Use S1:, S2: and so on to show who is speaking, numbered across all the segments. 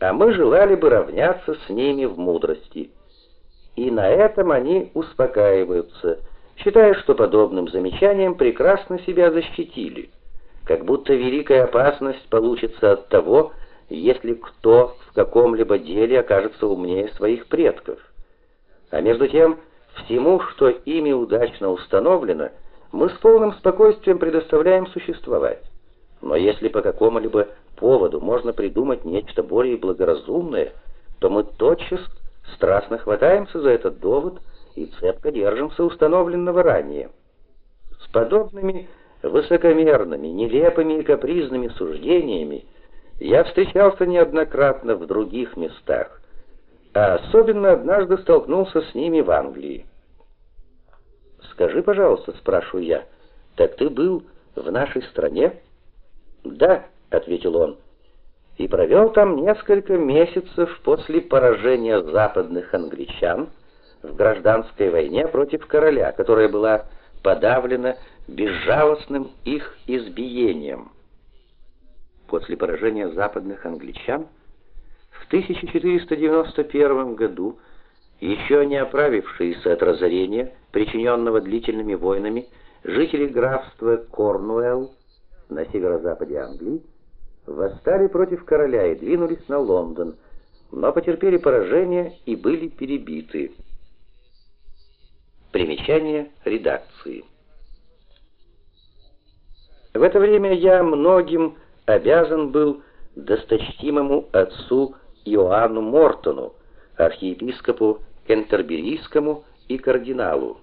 S1: а мы желали бы равняться с ними в мудрости. И на этом они успокаиваются, считая, что подобным замечанием прекрасно себя защитили, как будто великая опасность получится от того, если кто в каком-либо деле окажется умнее своих предков. А между тем, всему, что ими удачно установлено, мы с полным спокойствием предоставляем существовать. Но если по какому-либо поводу можно придумать нечто более благоразумное, то мы тотчас страстно хватаемся за этот довод и цепко держимся установленного ранее. С подобными высокомерными, нелепыми и капризными суждениями я встречался неоднократно в других местах, а особенно однажды столкнулся с ними в Англии. «Скажи, пожалуйста», — спрашиваю я, — «так ты был в нашей стране?» «Да», — ответил он, — «и провел там несколько месяцев после поражения западных англичан в гражданской войне против короля, которая была подавлена безжалостным их избиением» после поражения западных англичан, в 1491 году, еще не оправившиеся от разорения, причиненного длительными войнами, жители графства Корнуэлл на северо-западе Англии восстали против короля и двинулись на Лондон, но потерпели поражение и были перебиты. Примечание редакции. В это время я многим обязан был досточтимому отцу Иоанну Мортону, архиепископу Кентерберийскому и кардиналу,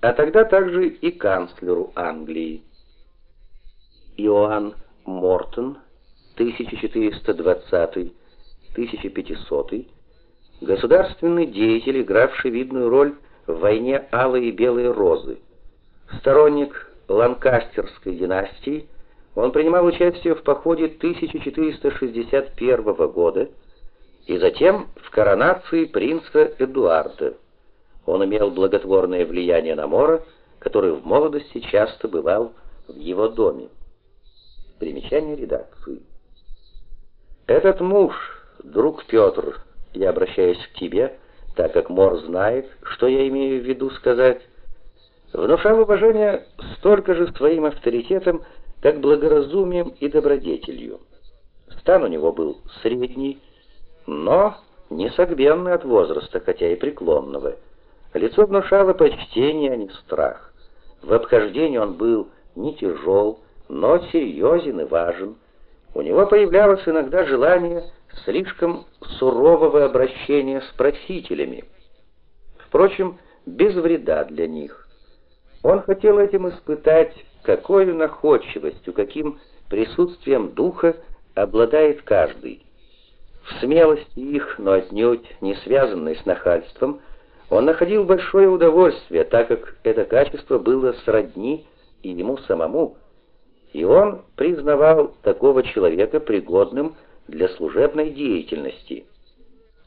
S1: а тогда также и канцлеру Англии. Иоанн Мортон, 1420-1500, государственный деятель, игравший видную роль в войне Алой и Белой Розы, сторонник Ланкастерской династии, он принимал участие в походе 1461 года и затем в коронации принца Эдуарда. Он имел благотворное влияние на Мора, который в молодости часто бывал в его доме. Примечание редакции. Этот муж, друг Петр, я обращаюсь к тебе, так как Мор знает, что я имею в виду сказать, внушал уважение столько же своим авторитетом, как благоразумием и добродетелью. Стан у него был средний, но не согбенный от возраста, хотя и преклонного. Лицо внушало почтение, а не страх. В обхождении он был не тяжел, но серьезен и важен. У него появлялось иногда желание слишком сурового обращения с просителями. Впрочем, без вреда для них. Он хотел этим испытать какой находчивостью, каким присутствием духа обладает каждый. В смелости их, но отнюдь не связанной с нахальством, он находил большое удовольствие, так как это качество было сродни и ему самому, и он признавал такого человека пригодным для служебной деятельности.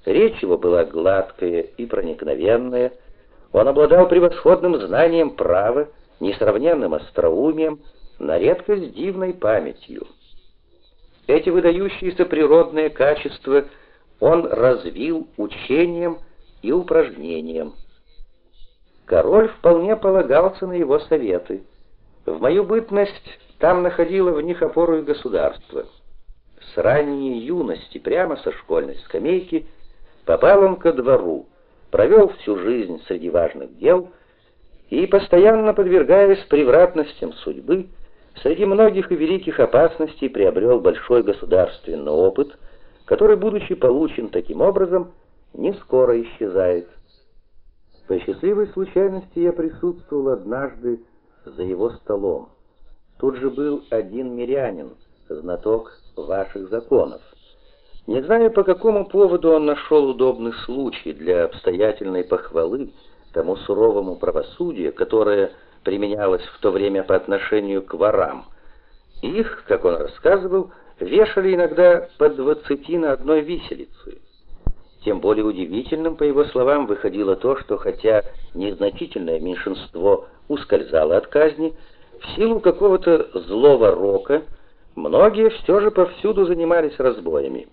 S1: Речь его была гладкая и проникновенная, он обладал превосходным знанием права, несравненным остроумием, на редкость дивной памятью. Эти выдающиеся природные качества он развил учением и упражнением. Король вполне полагался на его советы. В мою бытность там находило в них опору и государство. С ранней юности, прямо со школьной скамейки, попал он ко двору, провел всю жизнь среди важных дел — и, постоянно подвергаясь превратностям судьбы, среди многих и великих опасностей приобрел большой государственный опыт, который, будучи получен таким образом, не скоро исчезает. По счастливой случайности я присутствовал однажды за его столом. Тут же был один мирянин, знаток ваших законов. Не знаю, по какому поводу он нашел удобный случай для обстоятельной похвалы, тому суровому правосудию, которое применялось в то время по отношению к ворам. Их, как он рассказывал, вешали иногда по двадцати на одной виселице. Тем более удивительным, по его словам, выходило то, что хотя незначительное меньшинство ускользало от казни, в силу какого-то злого рока многие все же повсюду занимались разбоями.